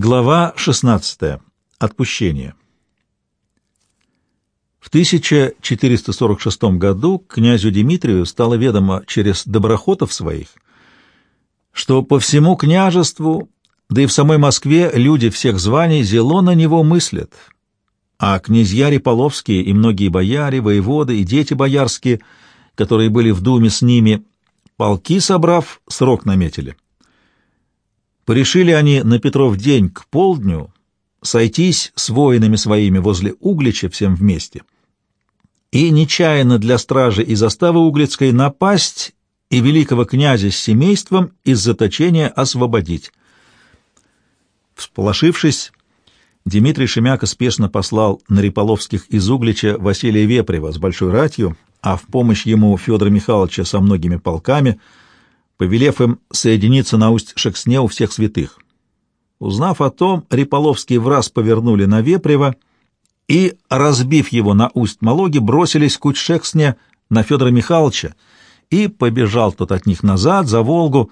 Глава 16. Отпущение. В 1446 году князю Дмитрию стало ведомо через доброхотов своих, что по всему княжеству, да и в самой Москве люди всех званий зело на него мыслят, а князья Реполовские и многие бояре, воеводы и дети боярские, которые были в думе с ними, полки собрав, срок наметили — Порешили они на Петров день к полдню сойтись с воинами своими возле Углича всем вместе и нечаянно для стражи и заставы Углицкой напасть и великого князя с семейством из заточения освободить. Всполошившись, Дмитрий Шемяка спешно послал на Риполовских из Углича Василия Вепрева с большой ратью, а в помощь ему Федора Михайловича со многими полками — повелев им соединиться на усть Шексне у всех святых. Узнав о том, Риполовские раз повернули на Вепрева и, разбив его на усть Малоги, бросились к Усть-Шексне на Федора Михайловича, и побежал тот от них назад, за Волгу.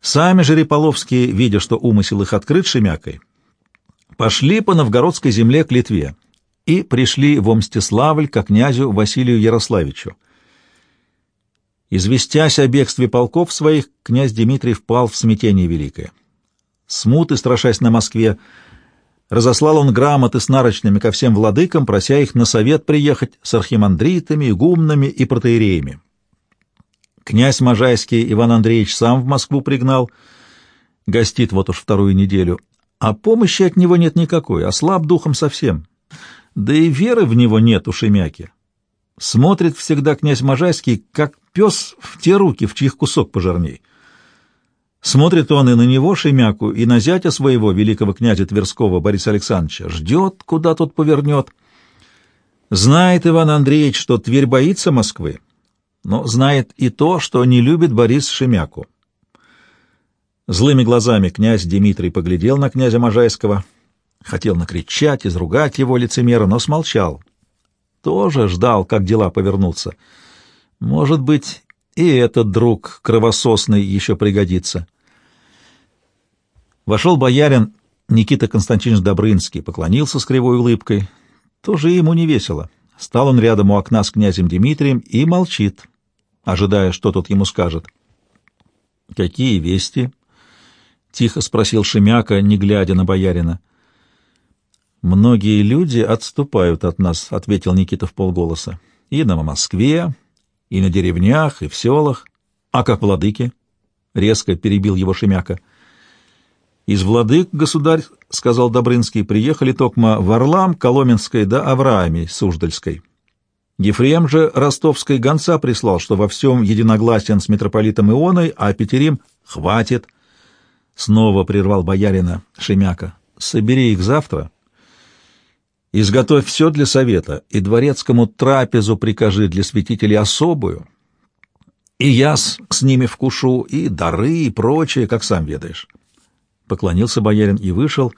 Сами же Риполовские, видя, что умысел их открыт Шемякой, пошли по новгородской земле к Литве и пришли в Омстиславль к князю Василию Ярославичу. Известясь о бегстве полков своих, князь Дмитрий впал в смятение великое. Смуты, страшась на Москве, разослал он грамоты с нарочными ко всем владыкам, прося их на совет приехать с архимандритами, игумнами и протеереями. Князь Можайский Иван Андреевич сам в Москву пригнал, гостит вот уж вторую неделю, а помощи от него нет никакой, а слаб духом совсем. Да и веры в него нет у Шемяки. Смотрит всегда князь Можайский, как пес в те руки, в чьих кусок пожирней. Смотрит он и на него, Шемяку, и на зятя своего, великого князя Тверского, Бориса Александровича, ждет, куда тот повернет. Знает Иван Андреевич, что Тверь боится Москвы, но знает и то, что не любит Борис Шемяку. Злыми глазами князь Дмитрий поглядел на князя Можайского, хотел накричать, изругать его лицемера, но смолчал. Тоже ждал, как дела повернутся. Может быть, и этот друг кровососный еще пригодится. Вошел боярин Никита Константинович Добрынский, поклонился с кривой улыбкой. Тоже ему не весело. Стал он рядом у окна с князем Дмитрием и молчит, ожидая, что тот ему скажет. — Какие вести? — тихо спросил Шемяка, не глядя на боярина. — Многие люди отступают от нас, — ответил Никита в полголоса. — И на Москве, и на деревнях, и в селах. А как владыки? — резко перебил его Шемяка. — Из владык, государь, — сказал Добрынский, — приехали токма Варлам, Коломенской да Авраами, Суздальской. Ефрем же ростовской гонца прислал, что во всем единогласен с митрополитом Ионой, а Петерим хватит. Снова прервал боярина Шемяка. — Собери их завтра. — Изготовь все для совета, и дворецкому трапезу прикажи для святителей особую, и я с, ними вкушу, и дары, и прочее, как сам ведаешь. Поклонился боярин и вышел,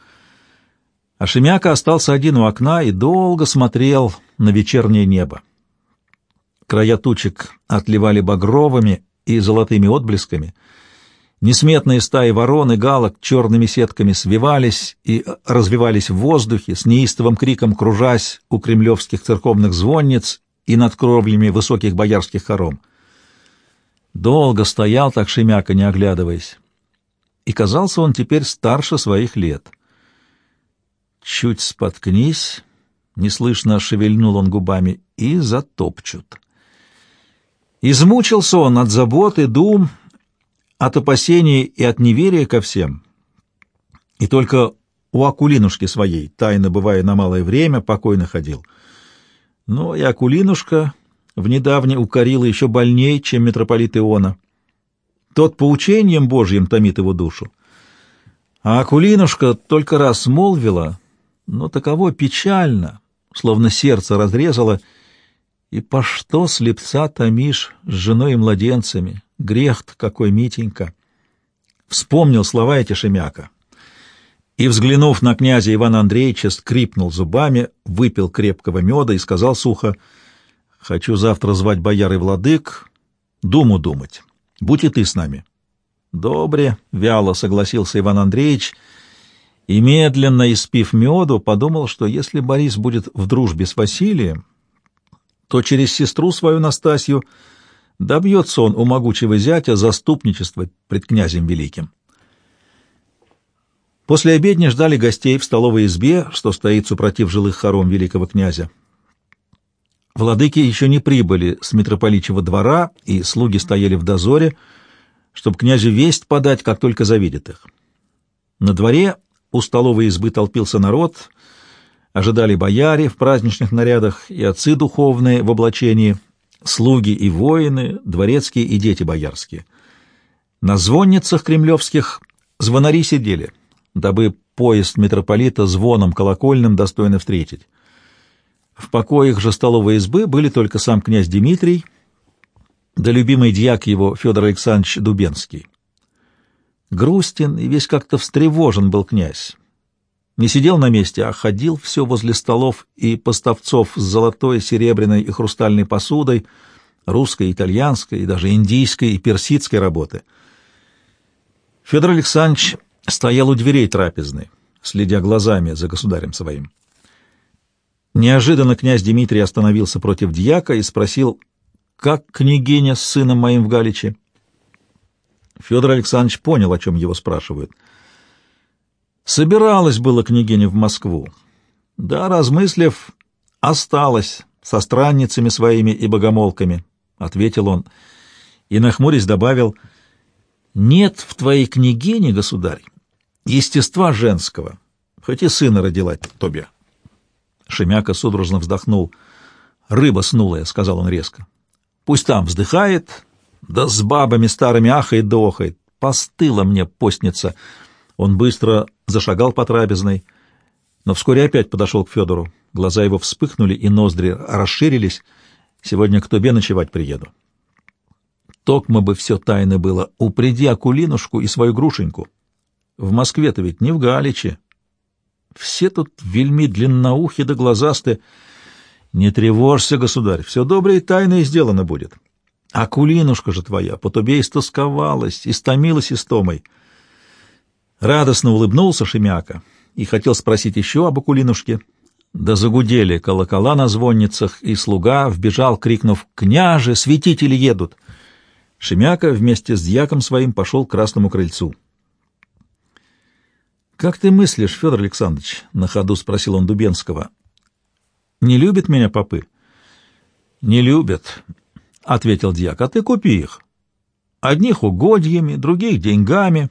а Шемяка остался один у окна и долго смотрел на вечернее небо. Края тучек отливали багровыми и золотыми отблесками — Несметные стаи ворон и галок черными сетками свивались и развивались в воздухе, с неистовым криком кружась у кремлевских церковных звонниц и над кровлями высоких боярских хором. Долго стоял так Шемяка, не оглядываясь, и казался он теперь старше своих лет. Чуть споткнись, неслышно шевельнул он губами, и затопчут. Измучился он от заботы, дум — от опасений и от неверия ко всем. И только у Акулинушки своей, тайно бывая на малое время, покойно ходил. Но и Акулинушка в недавне укорила еще больней, чем митрополит Иона. Тот поучением Божьим томит его душу. А Акулинушка только раз молвила, но таково печально, словно сердце разрезало, и по что слепца томишь с женой и младенцами, Грех какой, Митенька! Вспомнил слова эти Шемяка. И, взглянув на князя Ивана Андреевича, скрипнул зубами, выпил крепкого меда и сказал сухо, «Хочу завтра звать бояр и владык, думу думать. Будь и ты с нами». «Добре», — вяло согласился Иван Андреевич, и, медленно испив меду, подумал, что если Борис будет в дружбе с Василием, то через сестру свою Настасью добьется он у могучего зятя заступничества пред князем великим. После обедни ждали гостей в столовой избе, что стоит супротив жилых хором великого князя. Владыки еще не прибыли с митрополичьего двора, и слуги стояли в дозоре, чтобы князю весть подать, как только завидят их. На дворе у столовой избы толпился народ, ожидали бояре в праздничных нарядах и отцы духовные в облачении, слуги и воины, дворецкие и дети боярские. На звонницах кремлевских звонари сидели, дабы поезд митрополита звоном колокольным достойно встретить. В покоях же столовой избы были только сам князь Дмитрий, да любимый дьяк его Федор Александрович Дубенский. Грустен и весь как-то встревожен был князь. Не сидел на месте, а ходил все возле столов и поставцов с золотой, серебряной и хрустальной посудой, русской, итальянской и даже индийской и персидской работы. Федор Александрович стоял у дверей трапезной, следя глазами за государем своим. Неожиданно князь Дмитрий остановился против дьяка и спросил, как княгиня с сыном моим в Галиче. Федор Александрович понял, о чем его спрашивают. Собиралась была княгиня в Москву. Да, размыслив, осталась со странницами своими и богомолками, — ответил он, и, нахмурясь, добавил, — нет в твоей княгине, государь, естества женского, хоть и сына родила тебе. Шемяка судорожно вздохнул. «Рыба снулая», — сказал он резко. «Пусть там вздыхает, да с бабами старыми ахает да охает. Постыла мне постница». Он быстро зашагал по трапезной, но вскоре опять подошел к Федору. Глаза его вспыхнули, и ноздри расширились. «Сегодня к тебе ночевать приеду». Токмо бы все тайно было. Упреди Акулинушку и свою грушеньку. В Москве-то ведь не в Галиче. Все тут вельми длинноухи да глазасты. Не тревожься, государь, все доброе и тайное сделано будет. А кулинушка же твоя по тебе истосковалась, истомилась истомой. Радостно улыбнулся Шемяка и хотел спросить еще об Акулинушке. Да загудели колокола на звонницах, и слуга вбежал, крикнув «Княже, святители едут!» Шемяка вместе с дьяком своим пошел к красному крыльцу. «Как ты мыслишь, Федор Александрович?» — на ходу спросил он Дубенского. «Не любят меня попы?» «Не любят», — ответил дьяк, — «а ты купи их. Одних угодьями, других деньгами,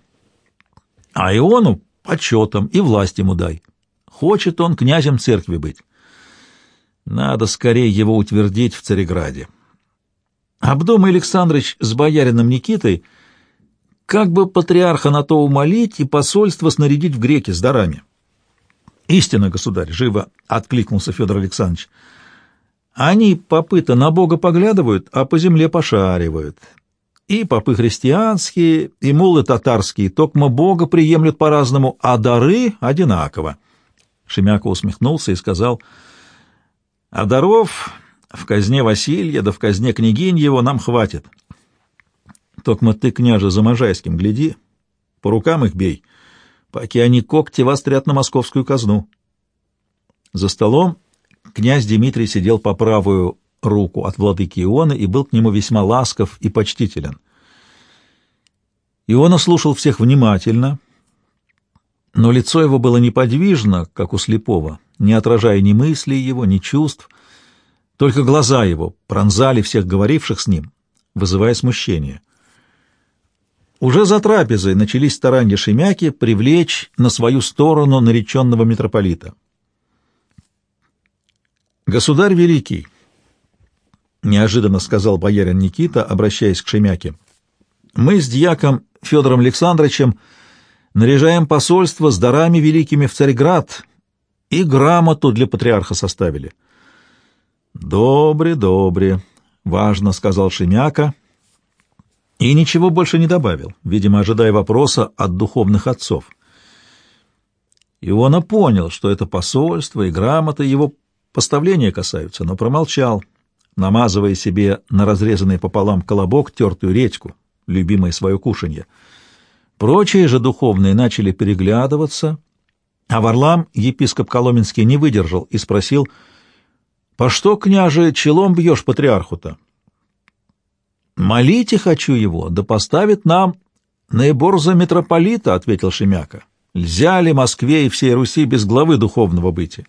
а Иону почетом и власть ему дай. Хочет он князем церкви быть. Надо скорее его утвердить в Цареграде. Обдумай, Александрович, с боярином Никитой — как бы патриарха на то умолить и посольство снарядить в греки с дарами? Истинно, государь, живо откликнулся Федор Александрович. Они попы-то на Бога поглядывают, а по земле пошаривают. И попы христианские, и мулы татарские, токмо Бога приемлют по-разному, а дары одинаково. Шемяка усмехнулся и сказал, «А даров в казне Василия да в казне княгинь его нам хватит. Токма ты, княже, за Можайским гляди, по рукам их бей, поки они когти вострят на московскую казну. За столом князь Дмитрий сидел по правую руку от владыки Ионы и был к нему весьма ласков и почтителен. Иона слушал всех внимательно, но лицо его было неподвижно, как у слепого, не отражая ни мыслей его, ни чувств, только глаза его пронзали всех говоривших с ним, вызывая смущение. Уже за трапезой начались старания Шемяки привлечь на свою сторону нареченного митрополита. «Государь Великий», — неожиданно сказал боярин Никита, обращаясь к Шемяке, — «мы с дьяком Федором Александровичем наряжаем посольство с дарами великими в Царьград и грамоту для патриарха составили». «Добре, добре», — важно сказал Шемяка, — и ничего больше не добавил, видимо, ожидая вопроса от духовных отцов. Иона понял, что это посольство и грамота его поставления касаются, но промолчал, намазывая себе на разрезанный пополам колобок тертую редьку, любимое свое кушанье. Прочие же духовные начали переглядываться А Варлам, епископ Коломенский, не выдержал и спросил, «По что, княже, челом бьешь патриарху-то?» «Молите хочу его, да поставит нам наибор за митрополита», — ответил Шемяка. «Льзя Москве и всей Руси без главы духовного быти?»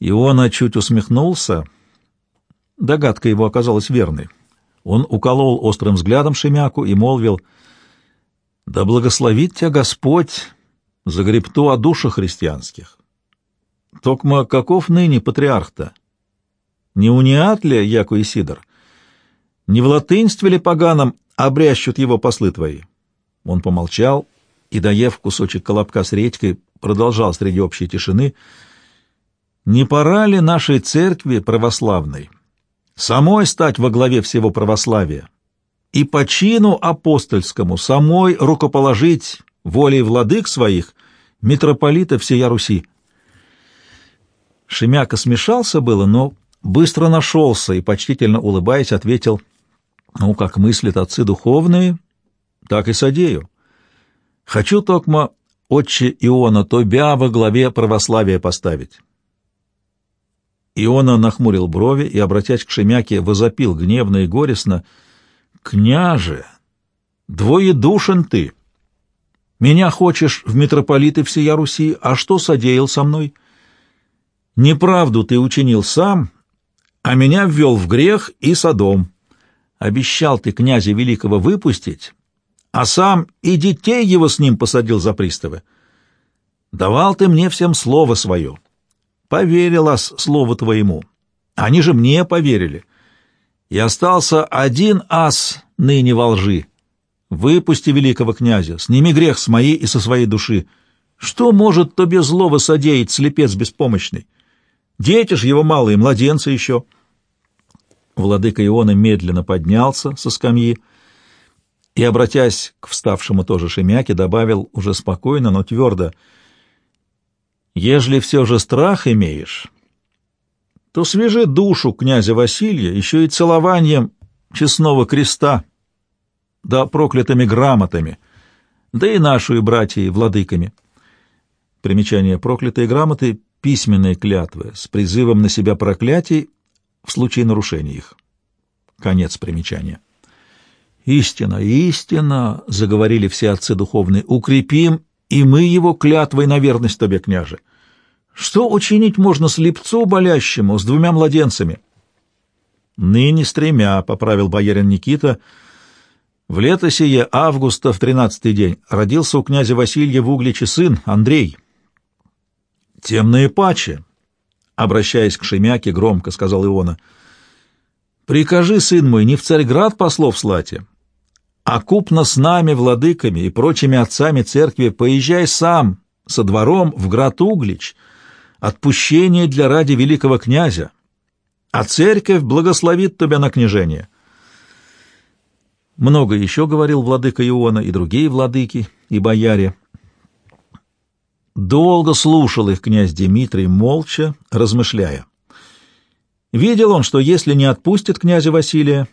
Иона чуть усмехнулся. Догадка его оказалась верной. Он уколол острым взглядом Шемяку и молвил, «Да благословит тебя Господь за гребту о душах христианских. Токма каков ныне патриарх-то? Не униат ли, яко и Сидор? Не в латынстве ли поганом обрящут его послы твои?» Он помолчал и, доев кусочек колобка с редькой, продолжал среди общей тишины, «Не пора ли нашей церкви православной самой стать во главе всего православия и по чину апостольскому самой рукоположить волей владык своих митрополита всея Руси. Шемяка смешался было, но быстро нашелся и, почтительно улыбаясь, ответил, «Ну, как мыслят отцы духовные, так и содею. Хочу, токма, отче Иона, тобя во главе православия поставить». Иона нахмурил брови и, обратясь к Шемяке, возопил гневно и горестно, «Княже, двоедушен ты! Меня хочешь в митрополиты всея Руси, а что содеял со мной? Неправду ты учинил сам, а меня ввел в грех и садом. Обещал ты князя великого выпустить, а сам и детей его с ним посадил за приставы. Давал ты мне всем слово свое» поверил ас слову твоему. Они же мне поверили. И остался один ас ныне во лжи. Выпусти великого князя, сними грех с моей и со своей души. Что может тебе злого содеять, слепец беспомощный? Дети ж его малые, младенцы еще. Владыка Иона медленно поднялся со скамьи и, обратясь к вставшему тоже Шемяке, добавил уже спокойно, но твердо — Ежели все же страх имеешь, то свяжи душу князя Василия еще и целованием честного креста, да проклятыми грамотами, да и нашу и братьей владыками. Примечание проклятые грамоты — письменные клятвы с призывом на себя проклятий в случае нарушения их. Конец примечания. «Истина, истина!» — заговорили все отцы духовные. «Укрепим и мы его клятвой на верность тебе, княже. Что учинить можно слепцу болящему с двумя младенцами? Ныне с тремя, — поправил боярин Никита. В лето сие августа в тринадцатый день родился у князя Василия в Угличе сын Андрей. Темные паче, — обращаясь к Шемяке, громко сказал Иона. Прикажи, сын мой, не в Царьград послов слати, а купно с нами, владыками и прочими отцами церкви, поезжай сам со двором в град Углич, отпущение для ради великого князя, а церковь благословит тебя на княжение. Много еще говорил владыка Иона и другие владыки и бояре. Долго слушал их князь Дмитрий, молча, размышляя. Видел он, что если не отпустит князя Василия,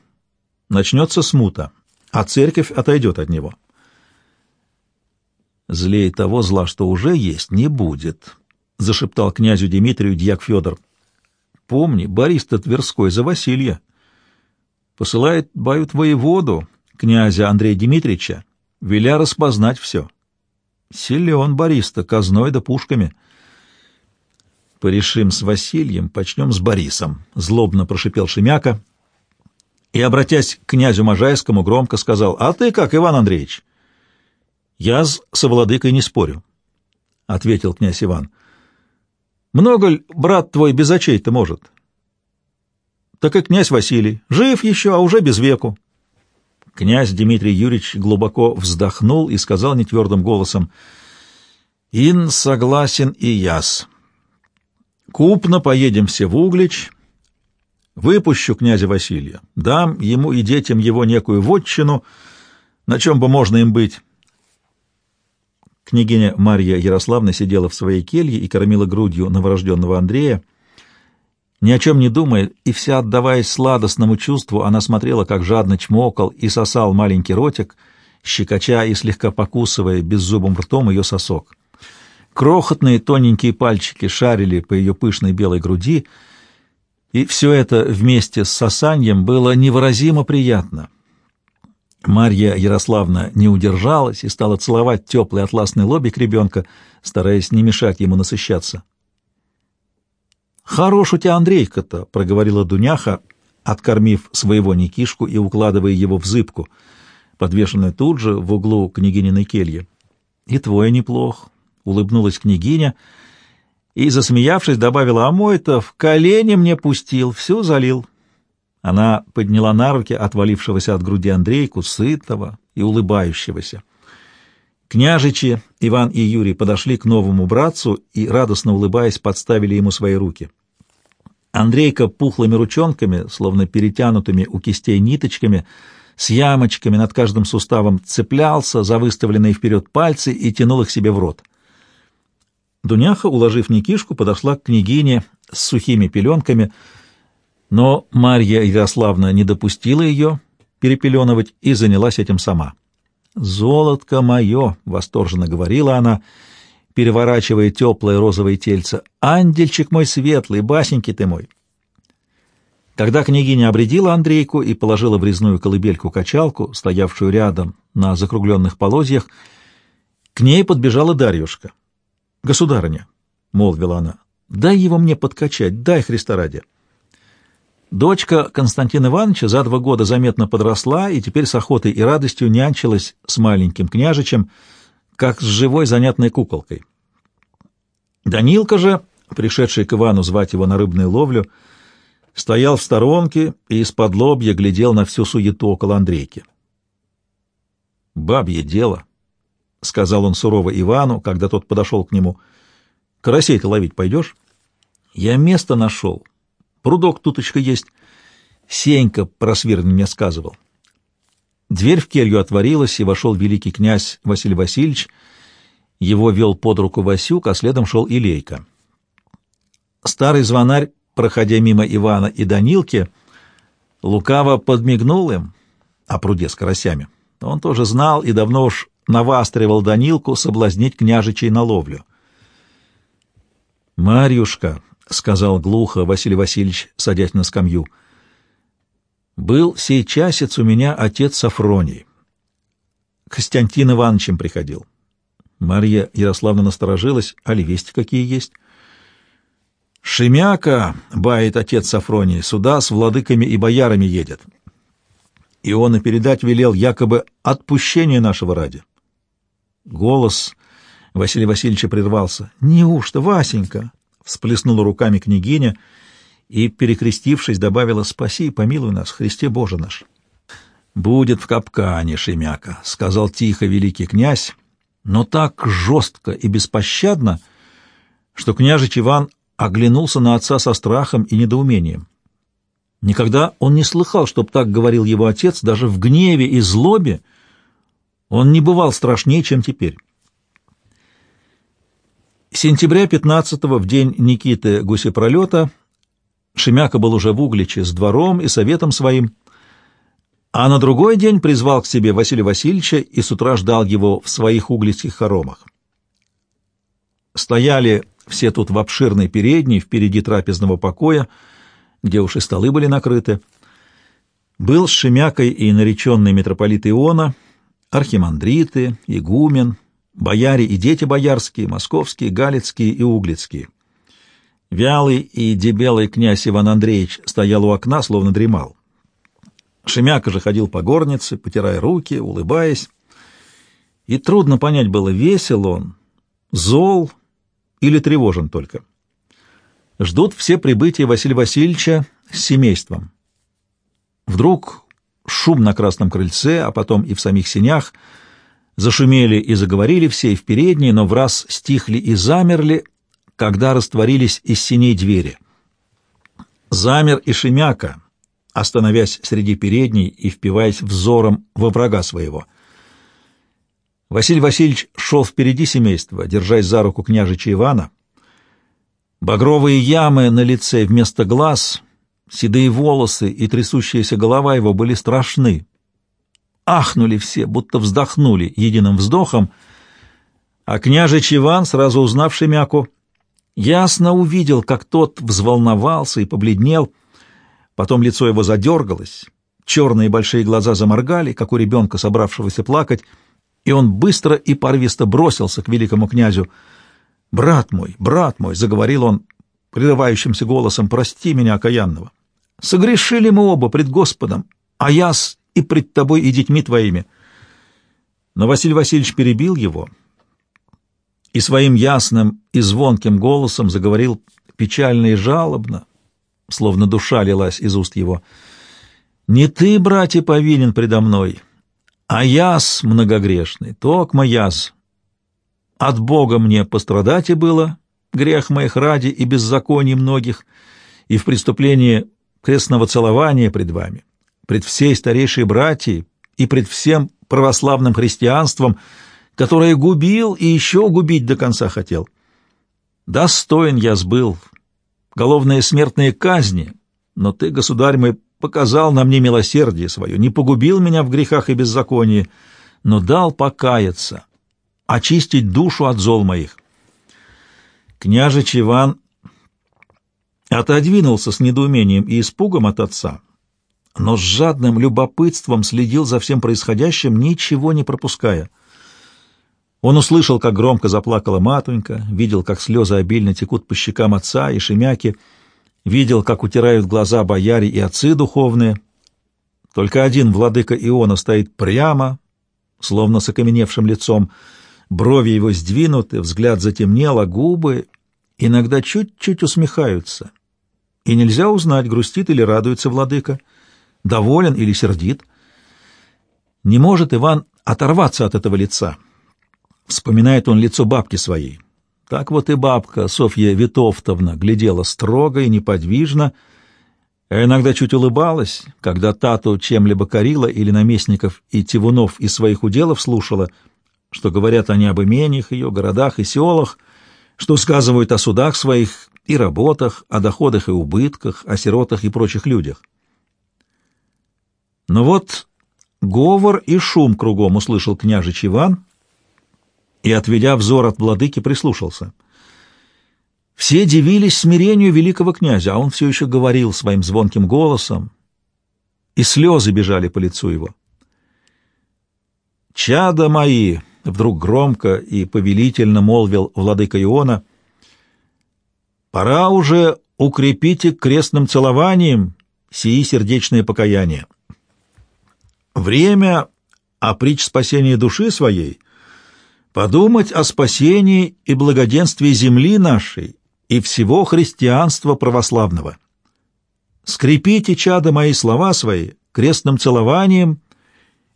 начнется смута а церковь отойдет от него. «Злей того зла, что уже есть, не будет», — зашептал князю Дмитрию дьяк Федор. «Помни, Борис-то Тверской за Василия. Посылает бают воеводу, князя Андрея Дмитриевича, веля распознать все. Силен Борис-то, казной да пушками». «Порешим с Василием, почнем с Борисом», — злобно прошипел Шемяка, — и, обратясь к князю Можайскому, громко сказал, «А ты как, Иван Андреевич?» «Я с совладыкой не спорю», — ответил князь Иван. «Много ли брат твой без очей-то может?» «Так и князь Василий. Жив еще, а уже без веку». Князь Дмитрий Юрьевич глубоко вздохнул и сказал нетвердым голосом, «Ин согласен и яс. Купно поедем все в Углич, Выпущу князя Василия, дам ему и детям его некую вотчину, на чем бы можно им быть. Княгиня Марья Ярославна сидела в своей келье и кормила грудью новорожденного Андрея. Ни о чем не думая и вся отдаваясь сладостному чувству, она смотрела, как жадно чмокал и сосал маленький ротик, щекоча и слегка покусывая беззубым ртом ее сосок. Крохотные тоненькие пальчики шарили по ее пышной белой груди, и все это вместе с сосаньем было невыразимо приятно. Марья Ярославна не удержалась и стала целовать теплый атласный лобик ребенка, стараясь не мешать ему насыщаться. «Хорош у тебя Андрейка-то», — проговорила Дуняха, откормив своего Никишку и укладывая его в зыбку, подвешенную тут же в углу княгининой кельи. «И твой неплох», — улыбнулась княгиня и, засмеявшись, добавила, «А мой-то в колени мне пустил, всю залил». Она подняла на руки отвалившегося от груди Андрейку, сытого и улыбающегося. Княжичи Иван и Юрий подошли к новому братцу и, радостно улыбаясь, подставили ему свои руки. Андрейка пухлыми ручонками, словно перетянутыми у кистей ниточками, с ямочками над каждым суставом цеплялся за выставленные вперед пальцы и тянул их себе в рот. Дуняха, уложив Никишку, подошла к княгине с сухими пеленками, но Марья Ярославна не допустила ее перепеленывать и занялась этим сама. «Золотко мое!» — восторженно говорила она, переворачивая теплое розовое тельце. «Ангельчик мой светлый, басенький ты мой!» Когда княгиня обредила Андрейку и положила в резную колыбельку-качалку, стоявшую рядом на закругленных полозьях, к ней подбежала Дарьюшка. «Государыня», — молвила она, — «дай его мне подкачать, дай Христа ради». Дочка Константина Ивановича за два года заметно подросла и теперь с охотой и радостью нянчилась с маленьким княжичем, как с живой занятной куколкой. Данилка же, пришедший к Ивану звать его на рыбную ловлю, стоял в сторонке и из-под лобья глядел на всю суету около Андрейки. «Бабье дело», — сказал он сурово Ивану, когда тот подошел к нему. «Карасей-то ловить пойдешь?» «Я место нашел», Прудок туточка есть. Сенька про мне сказывал. Дверь в келью отворилась, и вошел великий князь Василий Васильевич. Его вел под руку Васюк, а следом шел и Лейка. Старый звонарь, проходя мимо Ивана и Данилки, лукаво подмигнул им о пруде с карасями. Он тоже знал и давно уж навастривал Данилку соблазнить княжичей на ловлю. «Марьюшка», — сказал глухо Василий Васильевич, садясь на скамью. «Был сей часец у меня отец Сафроний. Костянтин Ивановичем приходил». Марья Ярославна насторожилась. «Али вести какие есть?» «Шемяка, — бает отец Сафроний, — сюда с владыками и боярами едет. И он и передать велел якобы отпущение нашего ради». Голос Василия Васильевича прервался. «Неужто, Васенька?» всплеснула руками княгиня и, перекрестившись, добавила «Спаси и помилуй нас, Христе Боже наш». «Будет в капкане, Шемяка», — сказал тихо великий князь, но так жестко и беспощадно, что княжич Иван оглянулся на отца со страхом и недоумением. Никогда он не слыхал, чтоб так говорил его отец, даже в гневе и злобе он не бывал страшнее, чем теперь. Сентября 15-го, в день Никиты Гусепролета, Шемяка был уже в Угличе с двором и советом своим, а на другой день призвал к себе Василия Васильевича и с утра ждал его в своих углицких хоромах. Стояли все тут в обширной передней, впереди трапезного покоя, где уж и столы были накрыты. Был с Шемякой и нареченный митрополит Иона, архимандриты, игумен, бояре и дети боярские, московские, галицкие и углицкие. Вялый и дебелый князь Иван Андреевич стоял у окна, словно дремал. Шемяка же ходил по горнице, потирая руки, улыбаясь. И трудно понять было, весел он, зол или тревожен только. Ждут все прибытия Василия Васильевича с семейством. Вдруг шум на красном крыльце, а потом и в самих сенях — Зашумели и заговорили все и в передней, но в раз стихли и замерли, когда растворились из синей двери. Замер и Шемяка, остановясь среди передней и впиваясь взором во врага своего. Василий Васильевич шел впереди семейства, держась за руку княжича Ивана. Багровые ямы на лице вместо глаз, седые волосы и трясущаяся голова его были страшны, Ахнули все, будто вздохнули единым вздохом. А княжич Иван, сразу узнав Шемяку, ясно увидел, как тот взволновался и побледнел, потом лицо его задергалось, черные большие глаза заморгали, как у ребенка, собравшегося плакать, и он быстро и порвисто бросился к великому князю. «Брат мой, брат мой!» — заговорил он прерывающимся голосом, «прости меня, окаянного! Согрешили мы оба пред Господом, а яс и пред тобой и детьми твоими». Но Василий Васильевич перебил его и своим ясным и звонким голосом заговорил печально и жалобно, словно душа лилась из уст его. «Не ты, братья, повинен предо мной, а яс многогрешный, токма яс. От Бога мне пострадать и было, грех моих ради и беззаконий многих, и в преступлении крестного целования пред вами, пред всей старейшей братьей и пред всем православным христианством, которое губил и еще губить до конца хотел. Достоин я сбыл, головные смертные казни, но ты, государь мой, показал на мне милосердие свое, не погубил меня в грехах и беззаконии, но дал покаяться, очистить душу от зол моих. Княжич Иван отодвинулся с недоумением и испугом от отца, но с жадным любопытством следил за всем происходящим, ничего не пропуская. Он услышал, как громко заплакала матунька, видел, как слезы обильно текут по щекам отца и шемяки, видел, как утирают глаза бояре и отцы духовные. Только один владыка Иона стоит прямо, словно с окаменевшим лицом, брови его сдвинуты, взгляд затемнел, а губы иногда чуть-чуть усмехаются. И нельзя узнать, грустит или радуется владыка, доволен или сердит. Не может Иван оторваться от этого лица. Вспоминает он лицо бабки своей. Так вот и бабка Софья Витовтовна глядела строго и неподвижно, а иногда чуть улыбалась, когда Тату чем-либо корила или наместников и тивунов из своих уделов слушала, что говорят они об имениях ее, городах и селах, что сказывают о судах своих и работах, о доходах и убытках, о сиротах и прочих людях. Но вот говор и шум кругом услышал княжич Иван и, отведя взор от владыки, прислушался. Все дивились смирению великого князя, а он все еще говорил своим звонким голосом, и слезы бежали по лицу его. «Чада мои!» — вдруг громко и повелительно молвил владыка Иона. «Пора уже укрепите крестным целованием сии сердечное покаяние. Время, опричь спасение души своей, подумать о спасении и благоденствии земли нашей и всего христианства православного. Скрепите, чада мои, слова свои крестным целованием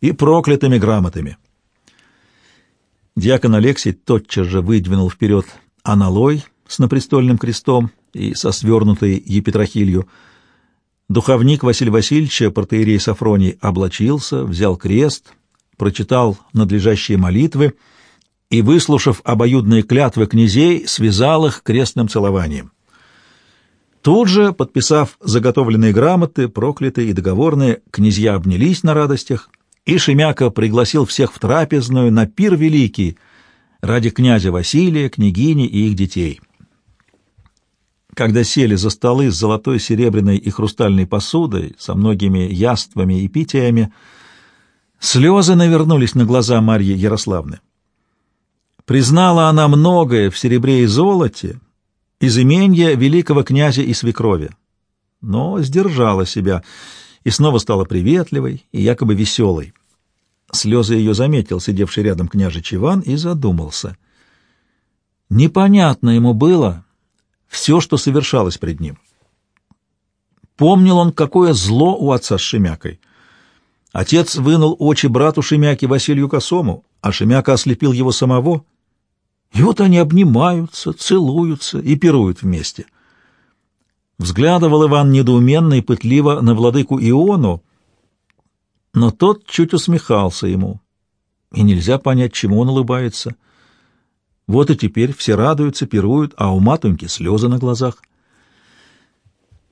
и проклятыми грамотами. Дьякон Алексий тотчас же выдвинул вперед аналой с напрестольным крестом и со свернутой епитрахилью. Духовник Василий Васильевич, протеерей Сафроний, облачился, взял крест, прочитал надлежащие молитвы и, выслушав обоюдные клятвы князей, связал их крестным целованием. Тут же, подписав заготовленные грамоты, проклятые и договорные, князья обнялись на радостях, и Шемяка пригласил всех в трапезную на пир великий ради князя Василия, княгини и их детей. Когда сели за столы с золотой, серебряной и хрустальной посудой, со многими яствами и питиями, слезы навернулись на глаза Марьи Ярославны. Признала она многое в серебре и золоте из именья великого князя и свекрови, но сдержала себя и снова стала приветливой и якобы веселой. Слезы ее заметил сидевший рядом княжич Иван и задумался. Непонятно ему было все, что совершалось пред ним. Помнил он, какое зло у отца с Шемякой. Отец вынул очи брату Шемяки Василию Косому, а Шемяка ослепил его самого — и вот они обнимаются, целуются и пируют вместе. Взглядывал Иван недоуменно и пытливо на владыку Иону, но тот чуть усмехался ему, и нельзя понять, чему он улыбается. Вот и теперь все радуются, пируют, а у матуньки слезы на глазах.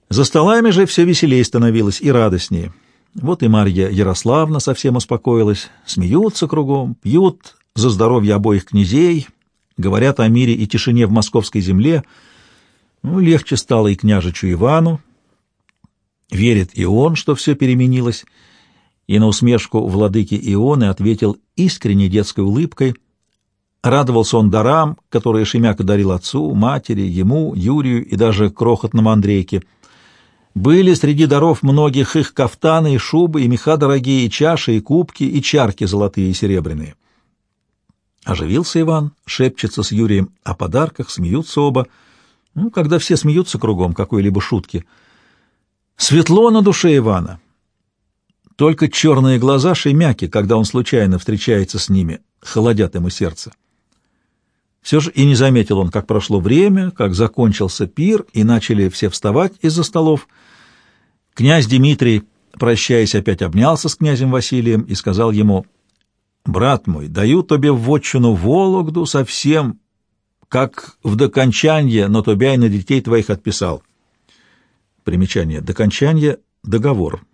За столами же все веселее становилось и радостнее. Вот и Марья Ярославна совсем успокоилась, смеются кругом, пьют за здоровье обоих князей, говорят о мире и тишине в московской земле. Ну, легче стало и княжичу Ивану. Верит и он, что все переменилось, и на усмешку владыки Ионы ответил искренней детской улыбкой. Радовался он дарам, которые Шемяка дарил отцу, матери, ему, Юрию и даже крохотному Андрейке — были среди даров многих их кафтаны и шубы, и меха дорогие, и чаши, и кубки, и чарки золотые и серебряные. Оживился Иван, шепчется с Юрием о подарках, смеются оба. Ну, когда все смеются кругом какой-либо шутки. Светло на душе Ивана. Только черные глаза Шемяки, когда он случайно встречается с ними, холодят ему сердце. Все же и не заметил он, как прошло время, как закончился пир, и начали все вставать из-за столов — Князь Дмитрий, прощаясь, опять обнялся с князем Василием и сказал ему, «Брат мой, даю тебе в вотчину Вологду совсем, как в докончанье, но тобя на детей твоих отписал». Примечание. Докончанье — договор.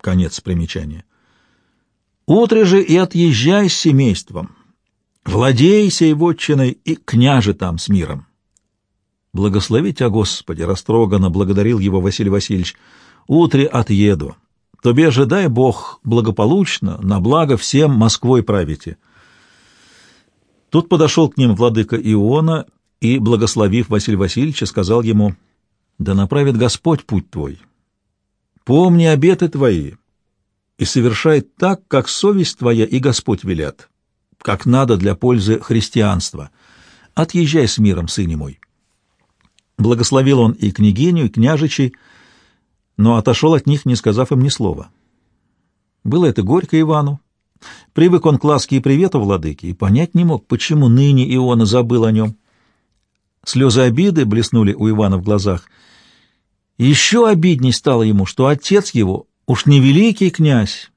Конец примечания. «Утре же и отъезжай с семейством, владей сей вотчиной и княже там с миром». «Благослови тебя, Господи!» — растроганно благодарил его Василий Васильевич — утре отъеду. Тобе же дай Бог благополучно, на благо всем Москвой правите. Тут подошел к ним владыка Иона и, благословив Василия Васильевича, сказал ему, «Да направит Господь путь твой. Помни обеты твои и совершай так, как совесть твоя и Господь велят, как надо для пользы христианства. Отъезжай с миром, сыне мой». Благословил он и княгиню, и княжичей, но отошел от них, не сказав им ни слова. Было это горько Ивану. Привык он к ласке и привету владыки и понять не мог, почему ныне Иона забыл о нем. Слезы обиды блеснули у Ивана в глазах. Еще обидней стало ему, что отец его уж не великий князь,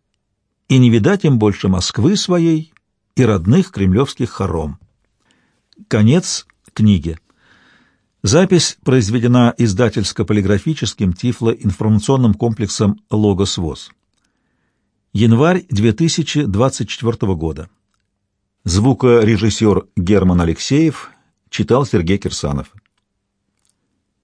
и не видать им больше Москвы своей и родных кремлевских хором. Конец книги. Запись произведена издательско-полиграфическим тифлоинформационным комплексом «Логос ВОЗ». Январь 2024 года. Звукорежиссер Герман Алексеев читал Сергей Кирсанов.